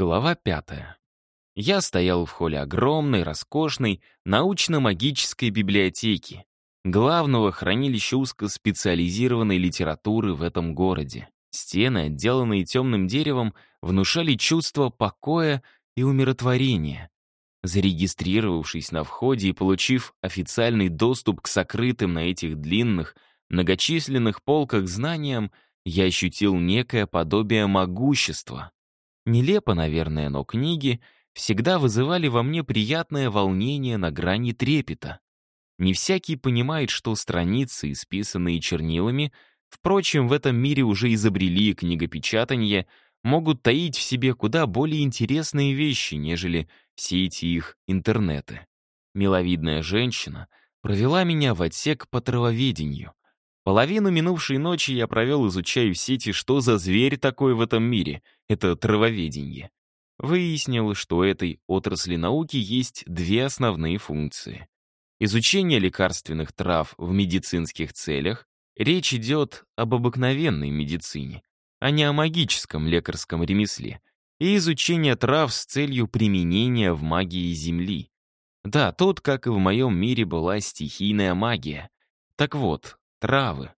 Глава пятая. Я стоял в холле огромной, роскошной, научно-магической библиотеки, главного хранилища узкоспециализированной литературы в этом городе. Стены, отделанные темным деревом, внушали чувство покоя и умиротворения. Зарегистрировавшись на входе и получив официальный доступ к сокрытым на этих длинных, многочисленных полках знаниям, я ощутил некое подобие могущества. Нелепо, наверное, но книги всегда вызывали во мне приятное волнение на грани трепета. Не всякий понимает, что страницы, исписанные чернилами, впрочем, в этом мире уже изобрели книгопечатание, могут таить в себе куда более интересные вещи, нежели все эти их интернеты. Миловидная женщина провела меня в отсек по травоведению. Половину минувшей ночи я провел, изучая в сети, что за зверь такой в этом мире. Это травоведение. Выяснил, что у этой отрасли науки есть две основные функции. Изучение лекарственных трав в медицинских целях. Речь идет об обыкновенной медицине, а не о магическом лекарском ремесле. И изучение трав с целью применения в магии Земли. Да, тут, как и в моем мире, была стихийная магия. Так вот, Травы.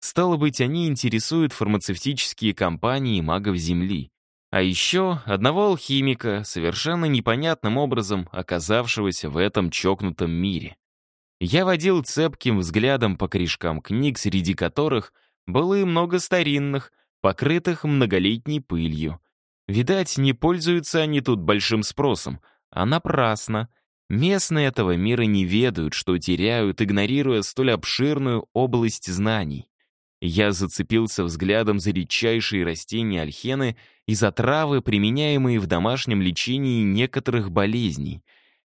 Стало быть, они интересуют фармацевтические компании магов Земли. А еще одного алхимика, совершенно непонятным образом оказавшегося в этом чокнутом мире. Я водил цепким взглядом по корешкам книг, среди которых было и много старинных, покрытых многолетней пылью. Видать, не пользуются они тут большим спросом, а напрасно — Местные этого мира не ведают, что теряют, игнорируя столь обширную область знаний. Я зацепился взглядом за редчайшие растения альхены и за травы, применяемые в домашнем лечении некоторых болезней.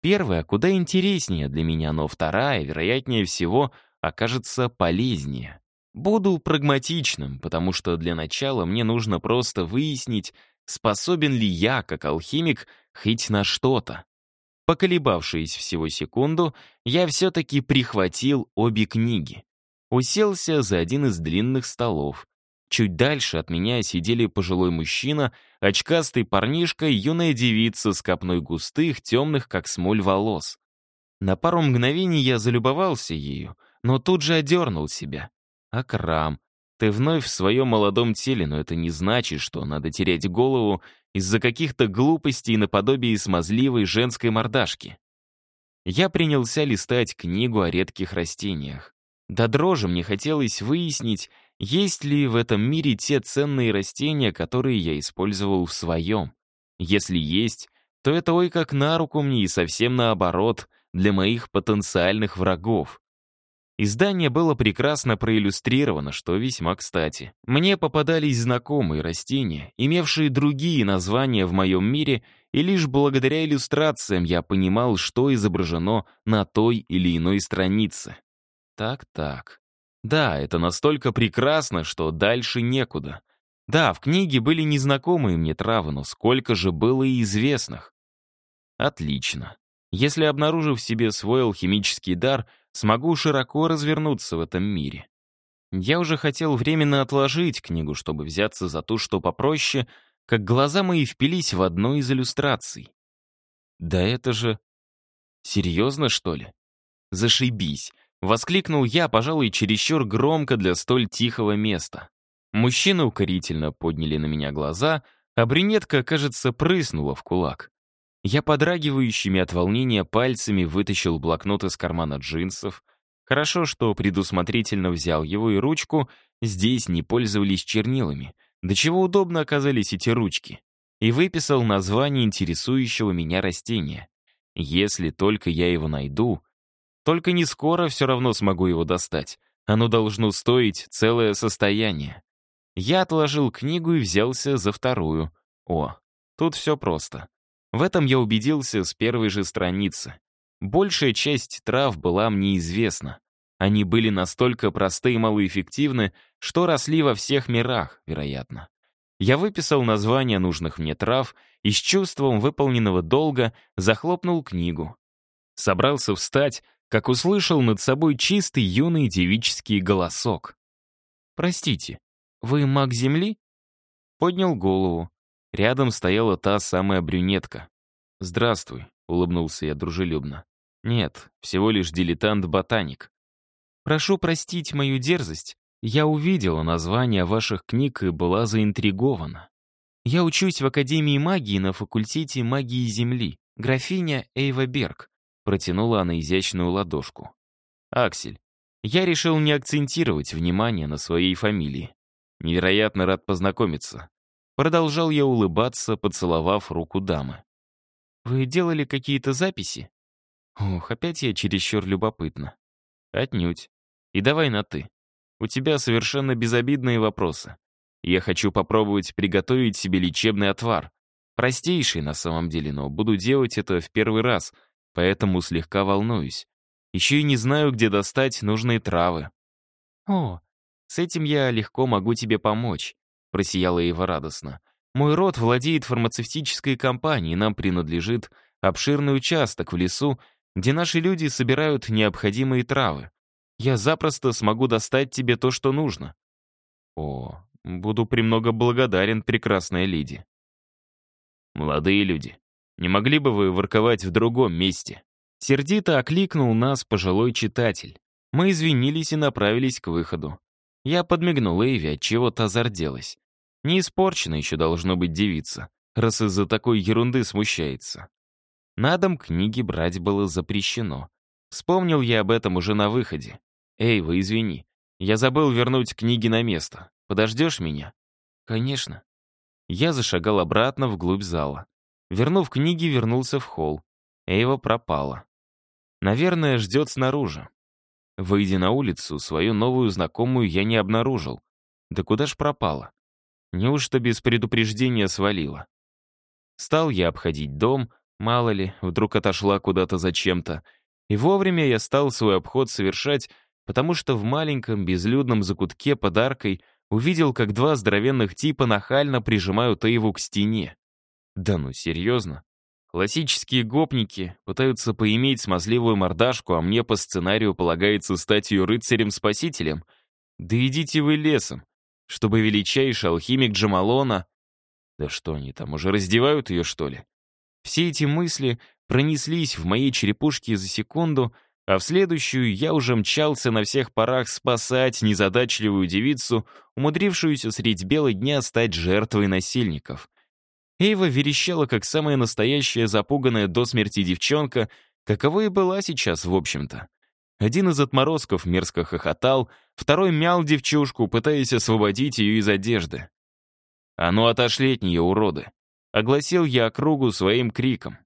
Первая куда интереснее для меня, но вторая, вероятнее всего, окажется полезнее. Буду прагматичным, потому что для начала мне нужно просто выяснить, способен ли я, как алхимик, хоть на что-то. Поколебавшись всего секунду, я все-таки прихватил обе книги. Уселся за один из длинных столов. Чуть дальше от меня сидели пожилой мужчина, очкастый парнишка и юная девица с копной густых, темных, как смоль, волос. На пару мгновений я залюбовался ею, но тут же одернул себя. Акрам, ты вновь в своем молодом теле, но это не значит, что надо терять голову из-за каких-то глупостей наподобие смазливой женской мордашки. Я принялся листать книгу о редких растениях. До дрожи мне хотелось выяснить, есть ли в этом мире те ценные растения, которые я использовал в своем. Если есть, то это ой как на руку мне и совсем наоборот, для моих потенциальных врагов. Издание было прекрасно проиллюстрировано, что весьма кстати. Мне попадались знакомые растения, имевшие другие названия в моем мире, и лишь благодаря иллюстрациям я понимал, что изображено на той или иной странице. Так-так. Да, это настолько прекрасно, что дальше некуда. Да, в книге были незнакомые мне травы, но сколько же было и известных. Отлично. Если, обнаружив в себе свой алхимический дар, смогу широко развернуться в этом мире. Я уже хотел временно отложить книгу, чтобы взяться за то, что попроще, как глаза мои впились в одну из иллюстраций. Да это же... Серьезно, что ли? Зашибись. Воскликнул я, пожалуй, чересчур громко для столь тихого места. Мужчины укорительно подняли на меня глаза, а брюнетка, кажется, прыснула в кулак. Я подрагивающими от волнения пальцами вытащил блокнот из кармана джинсов. Хорошо, что предусмотрительно взял его и ручку, здесь не пользовались чернилами. До чего удобно оказались эти ручки. И выписал название интересующего меня растения. Если только я его найду, только не скоро все равно смогу его достать. Оно должно стоить целое состояние. Я отложил книгу и взялся за вторую. О, тут все просто. В этом я убедился с первой же страницы. Большая часть трав была мне известна. Они были настолько просты и малоэффективны, что росли во всех мирах, вероятно. Я выписал названия нужных мне трав и с чувством выполненного долга захлопнул книгу. Собрался встать, как услышал над собой чистый юный девический голосок. «Простите, вы маг Земли?» Поднял голову. Рядом стояла та самая брюнетка. «Здравствуй», — улыбнулся я дружелюбно. «Нет, всего лишь дилетант-ботаник». «Прошу простить мою дерзость. Я увидела название ваших книг и была заинтригована. Я учусь в Академии магии на факультете магии Земли. Графиня Эйва Берг», — протянула она изящную ладошку. «Аксель, я решил не акцентировать внимание на своей фамилии. Невероятно рад познакомиться. Продолжал я улыбаться, поцеловав руку дамы. «Вы делали какие-то записи?» Ох, опять я чересчур любопытна. Отнюдь. И давай на «ты». У тебя совершенно безобидные вопросы. Я хочу попробовать приготовить себе лечебный отвар. Простейший на самом деле, но буду делать это в первый раз, поэтому слегка волнуюсь. Еще и не знаю, где достать нужные травы. О, с этим я легко могу тебе помочь просияла Эйва радостно. «Мой род владеет фармацевтической компанией, нам принадлежит обширный участок в лесу, где наши люди собирают необходимые травы. Я запросто смогу достать тебе то, что нужно». «О, буду премного благодарен, прекрасная леди». «Молодые люди, не могли бы вы ворковать в другом месте?» Сердито окликнул нас пожилой читатель. Мы извинились и направились к выходу. Я подмигнул Эйви, отчего та зарделась. Не испорчена еще должно быть девица, раз из-за такой ерунды смущается. На дом книги брать было запрещено. Вспомнил я об этом уже на выходе. «Эй, вы извини, я забыл вернуть книги на место. Подождешь меня?» «Конечно». Я зашагал обратно вглубь зала. Вернув книги, вернулся в холл. Эйва пропала. Наверное, ждет снаружи. Выйдя на улицу, свою новую знакомую я не обнаружил. Да куда ж пропала? Неужто без предупреждения свалила? Стал я обходить дом, мало ли, вдруг отошла куда-то зачем-то. И вовремя я стал свой обход совершать, потому что в маленьком безлюдном закутке под аркой увидел, как два здоровенных типа нахально прижимают Эйву к стене. Да ну, серьезно? Классические гопники пытаются поиметь смазливую мордашку, а мне по сценарию полагается стать ее рыцарем-спасителем? Да идите вы лесом чтобы величайший алхимик Джамалона... Да что они там, уже раздевают ее, что ли? Все эти мысли пронеслись в моей черепушке за секунду, а в следующую я уже мчался на всех парах спасать незадачливую девицу, умудрившуюся средь бела дня стать жертвой насильников. Эйва верещала, как самая настоящая запуганная до смерти девчонка, каковой и была сейчас, в общем-то. Один из отморозков мерзко хохотал, второй мял девчушку, пытаясь освободить ее из одежды. «А ну отошли от нее, уроды!» Огласил я округу своим криком.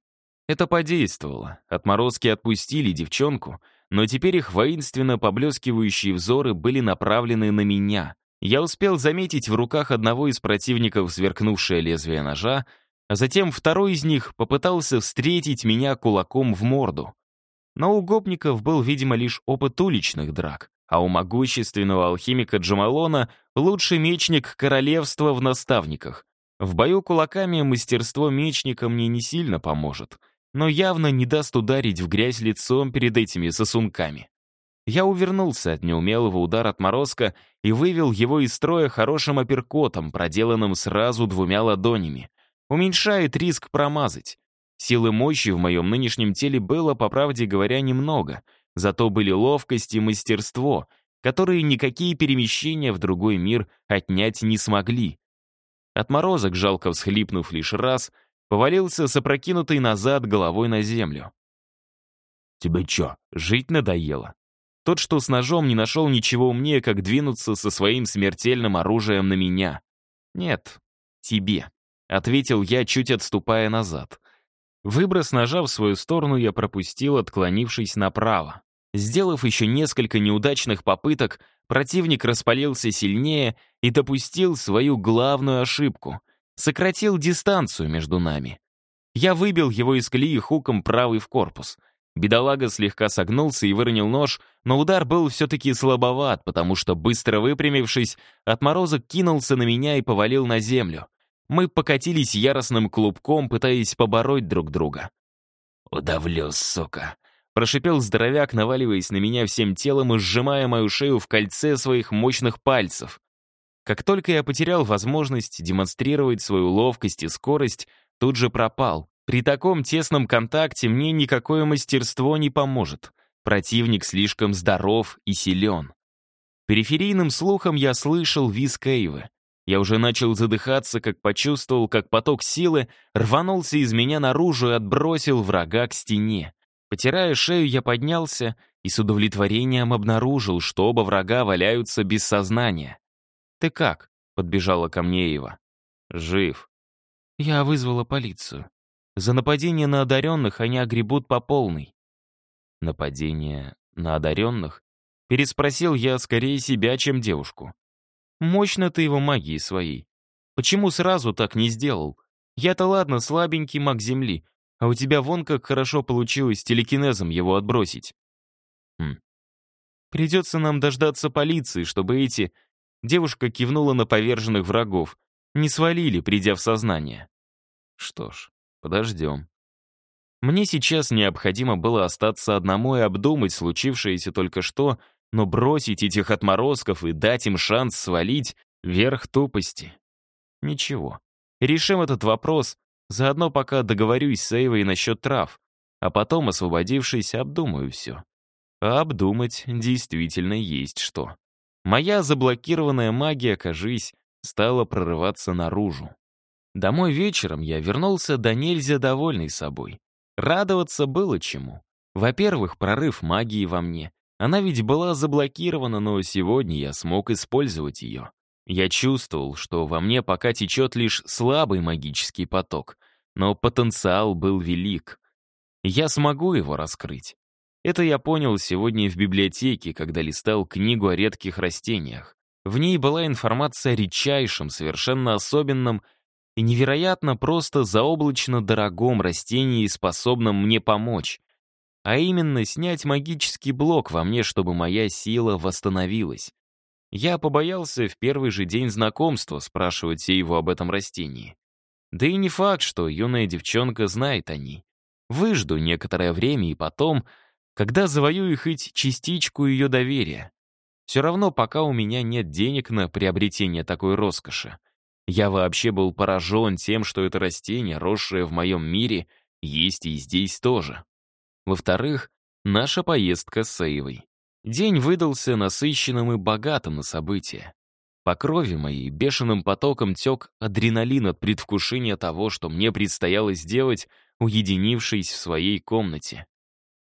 Это подействовало. Отморозки отпустили девчонку, но теперь их воинственно поблескивающие взоры были направлены на меня. Я успел заметить в руках одного из противников сверкнувшее лезвие ножа, а затем второй из них попытался встретить меня кулаком в морду. Но у гопников был, видимо, лишь опыт уличных драк, а у могущественного алхимика Джамалона лучший мечник королевства в наставниках. В бою кулаками мастерство мечника мне не сильно поможет, но явно не даст ударить в грязь лицом перед этими сосунками. Я увернулся от неумелого удара отморозка и вывел его из строя хорошим апперкотом, проделанным сразу двумя ладонями. Уменьшает риск промазать. Силы мощи в моем нынешнем теле было, по правде говоря, немного, зато были ловкость и мастерство, которые никакие перемещения в другой мир отнять не смогли. Отморозок, жалко всхлипнув лишь раз, повалился с назад головой на землю. «Тебе чё, жить надоело?» Тот, что с ножом, не нашел ничего умнее, как двинуться со своим смертельным оружием на меня. «Нет, тебе», — ответил я, чуть отступая назад. Выброс ножа в свою сторону я пропустил, отклонившись направо. Сделав еще несколько неудачных попыток, противник распалился сильнее и допустил свою главную ошибку — сократил дистанцию между нами. Я выбил его из колеи хуком правый в корпус. Бедолага слегка согнулся и выронил нож, но удар был все-таки слабоват, потому что, быстро выпрямившись, отморозок кинулся на меня и повалил на землю. Мы покатились яростным клубком, пытаясь побороть друг друга. «Удавлю, сука!» Прошипел здоровяк, наваливаясь на меня всем телом и сжимая мою шею в кольце своих мощных пальцев. Как только я потерял возможность демонстрировать свою ловкость и скорость, тут же пропал. При таком тесном контакте мне никакое мастерство не поможет. Противник слишком здоров и силен. Периферийным слухом я слышал визг Эйвы. Я уже начал задыхаться, как почувствовал, как поток силы рванулся из меня наружу и отбросил врага к стене. Потирая шею, я поднялся и с удовлетворением обнаружил, что оба врага валяются без сознания. «Ты как?» — подбежала ко мне Эйва. «Жив». Я вызвала полицию. За нападение на одаренных они огребут по полной. Нападение на одаренных? Переспросил я скорее себя, чем девушку. Мощно ты его магией своей. Почему сразу так не сделал? Я-то ладно, слабенький маг Земли, а у тебя вон как хорошо получилось телекинезом его отбросить. Хм. Придется нам дождаться полиции, чтобы эти... Девушка кивнула на поверженных врагов. Не свалили, придя в сознание. Что ж, подождем. Мне сейчас необходимо было остаться одному и обдумать случившееся только что, но бросить этих отморозков и дать им шанс свалить — верх тупости. Ничего. Решим этот вопрос, заодно пока договорюсь с Эйвой насчет трав, а потом, освободившись, обдумаю все. А обдумать действительно есть что. Моя заблокированная магия, кажись, стала прорываться наружу. Домой вечером я вернулся до нельзя довольный собой. Радоваться было чему. Во-первых, прорыв магии во мне. Она ведь была заблокирована, но сегодня я смог использовать ее. Я чувствовал, что во мне пока течет лишь слабый магический поток, но потенциал был велик. Я смогу его раскрыть. Это я понял сегодня в библиотеке, когда листал книгу о редких растениях. В ней была информация о редчайшем, совершенно особенном и невероятно просто заоблачно дорогом растении, способном мне помочь. А именно, снять магический блок во мне, чтобы моя сила восстановилась. Я побоялся в первый же день знакомства спрашивать его об этом растении. Да и не факт, что юная девчонка знает о ней. Выжду некоторое время и потом, когда завоюю хоть частичку ее доверия. Все равно пока у меня нет денег на приобретение такой роскоши. Я вообще был поражен тем, что это растение, росшее в моем мире, есть и здесь тоже. Во-вторых, наша поездка с Эйвой. День выдался насыщенным и богатым на события. По крови моей бешеным потоком тек адреналин от предвкушения того, что мне предстояло сделать, уединившись в своей комнате.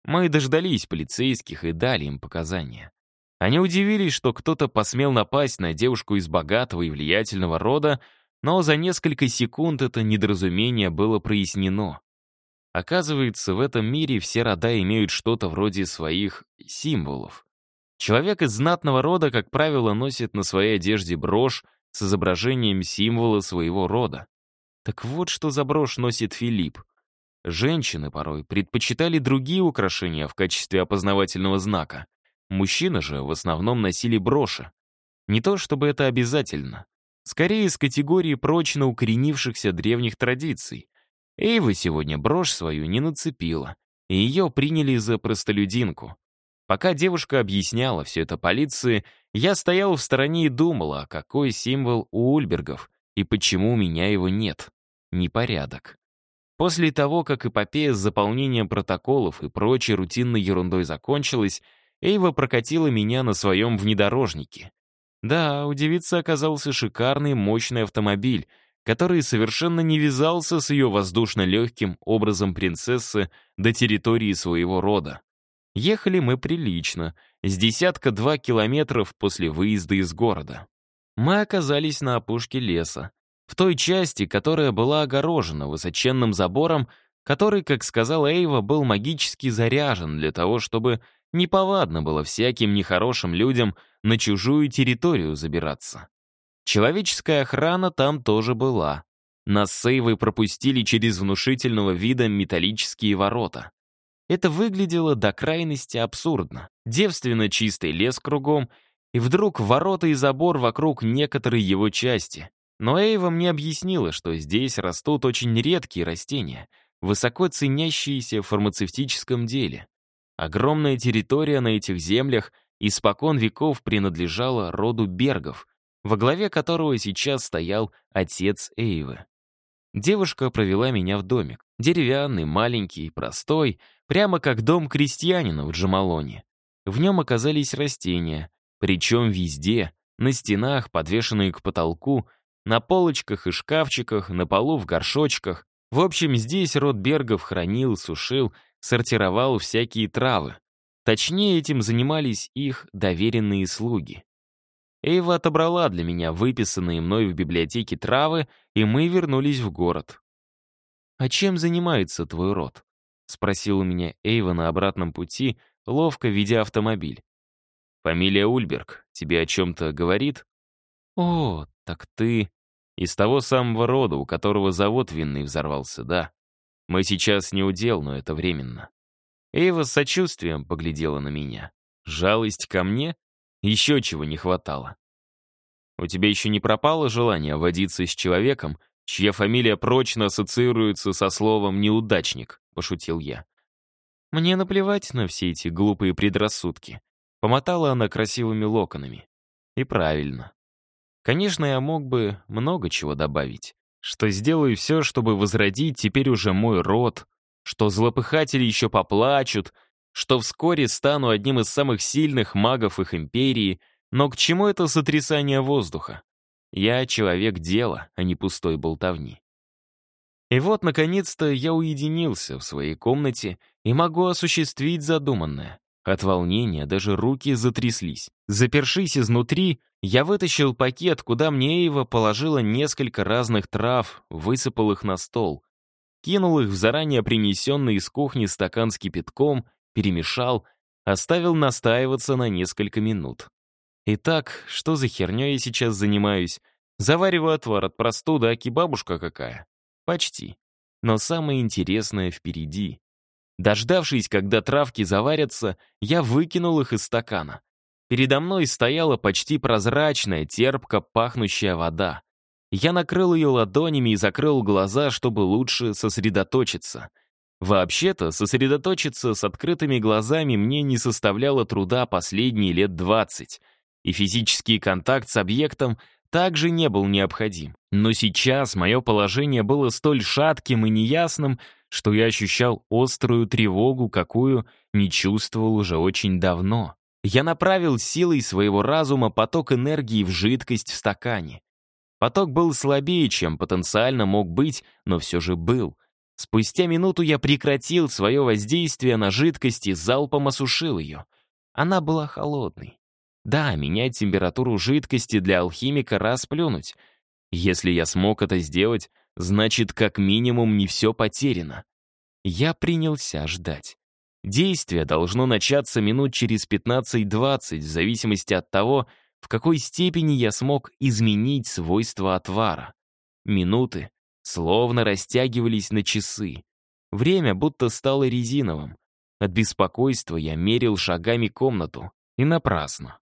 Мы дождались полицейских и дали им показания. Они удивились, что кто-то посмел напасть на девушку из богатого и влиятельного рода, но за несколько секунд это недоразумение было прояснено. Оказывается, в этом мире все рода имеют что-то вроде своих символов. Человек из знатного рода, как правило, носит на своей одежде брошь с изображением символа своего рода. Так вот, что за брошь носит Филипп. Женщины порой предпочитали другие украшения в качестве опознавательного знака. Мужчины же в основном носили броши. Не то чтобы это обязательно. Скорее, из категории прочно укоренившихся древних традиций. Эйва сегодня брошь свою не нацепила, и ее приняли за простолюдинку. Пока девушка объясняла все это полиции, я стоял в стороне и думал, а какой символ у Ульбергов, и почему у меня его нет. Непорядок. После того, как эпопея с заполнением протоколов и прочей рутинной ерундой закончилась, Эйва прокатила меня на своем внедорожнике. Да, у девицы оказался шикарный, мощный автомобиль, который совершенно не вязался с ее воздушно-легким образом принцессы до территории своего рода. Ехали мы прилично, с десятка-два километров после выезда из города. Мы оказались на опушке леса, в той части, которая была огорожена высоченным забором, который, как сказала Эйва, был магически заряжен для того, чтобы Неповадно было всяким нехорошим людям на чужую территорию забираться. Человеческая охрана там тоже была. Нас с Эйвой пропустили через внушительного вида металлические ворота. Это выглядело до крайности абсурдно. Девственно чистый лес кругом, и вдруг ворота и забор вокруг некоторой его части. Но Эйва мне объяснила, что здесь растут очень редкие растения, высоко ценящиеся в фармацевтическом деле. Огромная территория на этих землях испокон веков принадлежала роду бергов, во главе которого сейчас стоял отец Эйвы. Девушка провела меня в домик. Деревянный, маленький, простой, прямо как дом крестьянина в Джамалоне. В нем оказались растения, причем везде, на стенах, подвешенные к потолку, на полочках и шкафчиках, на полу в горшочках. В общем, здесь род Бергов хранил, сушил, сортировал всякие травы. Точнее, этим занимались их доверенные слуги. Эйва отобрала для меня выписанные мной в библиотеке травы, и мы вернулись в город. «А чем занимается твой род?» — спросила меня Эйва на обратном пути, ловко ведя автомобиль. «Фамилия Ульберг тебе о чем-то говорит?» «О, так ты...» «Из того самого рода, у которого завод винный взорвался, да. Мы сейчас не удел, но это временно». Эйва с сочувствием поглядела на меня. «Жалость ко мне? Еще чего не хватало. У тебя еще не пропало желание водиться с человеком, чья фамилия прочно ассоциируется со словом «неудачник», — пошутил я. Мне наплевать на все эти глупые предрассудки. Помотала она красивыми локонами. И правильно. Конечно, я мог бы много чего добавить. Что сделаю все, чтобы возродить теперь уже мой род, что злопыхатели еще поплачут, что вскоре стану одним из самых сильных магов их империи, но к чему это сотрясание воздуха? Я человек дела, а не пустой болтовни. И вот, наконец-то, я уединился в своей комнате и могу осуществить задуманное. От волнения даже руки затряслись. Запершись изнутри, я вытащил пакет, куда мне Эйва положила несколько разных трав, высыпал их на стол. Кинул их в заранее принесенный из кухни стакан с кипятком перемешал, оставил настаиваться на несколько минут. Итак, что за хернёй я сейчас занимаюсь? Завариваю отвар от простуды, аки бабушка какая. Почти. Но самое интересное впереди. Дождавшись, когда травки заварятся, я выкинул их из стакана. Передо мной стояла почти прозрачная, терпко пахнущая вода. Я накрыл ее ладонями и закрыл глаза, чтобы лучше сосредоточиться — Вообще-то, сосредоточиться с открытыми глазами мне не составляло труда последние лет 20, и физический контакт с объектом также не был необходим. Но сейчас мое положение было столь шатким и неясным, что я ощущал острую тревогу, какую не чувствовал уже очень давно. Я направил силой своего разума поток энергии в жидкость в стакане. Поток был слабее, чем потенциально мог быть, но все же был. Спустя минуту я прекратил свое воздействие на жидкость и залпом осушил ее. Она была холодной. Да, менять температуру жидкости для алхимика раз плюнуть. Если я смог это сделать, значит, как минимум не все потеряно. Я принялся ждать. Действие должно начаться минут через 15-20, в зависимости от того, в какой степени я смог изменить свойства отвара. Минуты, словно растягивались на часы. Время будто стало резиновым. От беспокойства я мерил шагами комнату. И напрасно.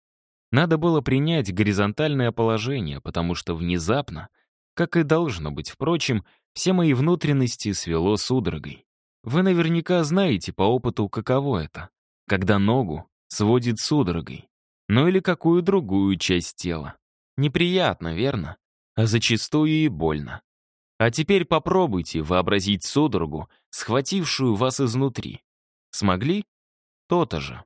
Надо было принять горизонтальное положение, потому что внезапно, как и должно быть, впрочем, все мои внутренности свело судорогой. Вы наверняка знаете по опыту, каково это, когда ногу сводит судорогой, ну или какую другую часть тела. Неприятно, верно? А зачастую и больно. А теперь попробуйте вообразить судорогу, схватившую вас изнутри. Смогли? То-то же.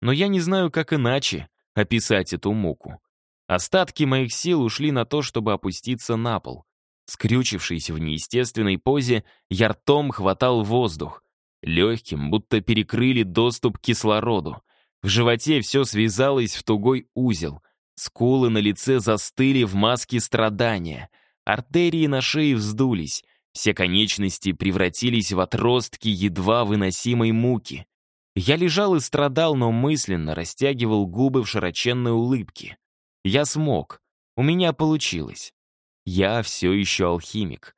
Но я не знаю, как иначе описать эту муку. Остатки моих сил ушли на то, чтобы опуститься на пол. Скрючившись в неестественной позе, я ртом хватал воздух. Легким, будто перекрыли доступ к кислороду. В животе все связалось в тугой узел. Скулы на лице застыли в маске страдания — Артерии на шее вздулись, все конечности превратились в отростки едва выносимой муки. Я лежал и страдал, но мысленно растягивал губы в широченной улыбке. Я смог. У меня получилось. Я все еще алхимик.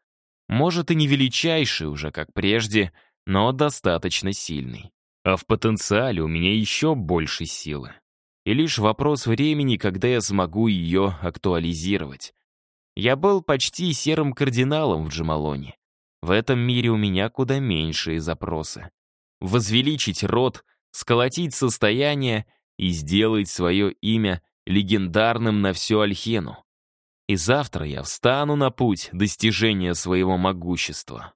Может, и не величайший уже, как прежде, но достаточно сильный. А в потенциале у меня еще больше силы. И лишь вопрос времени, когда я смогу ее актуализировать. Я был почти серым кардиналом в Джамалоне. В этом мире у меня куда меньшие запросы. Возвеличить род, сколотить состояние и сделать свое имя легендарным на всю Альхену. И завтра я встану на путь достижения своего могущества.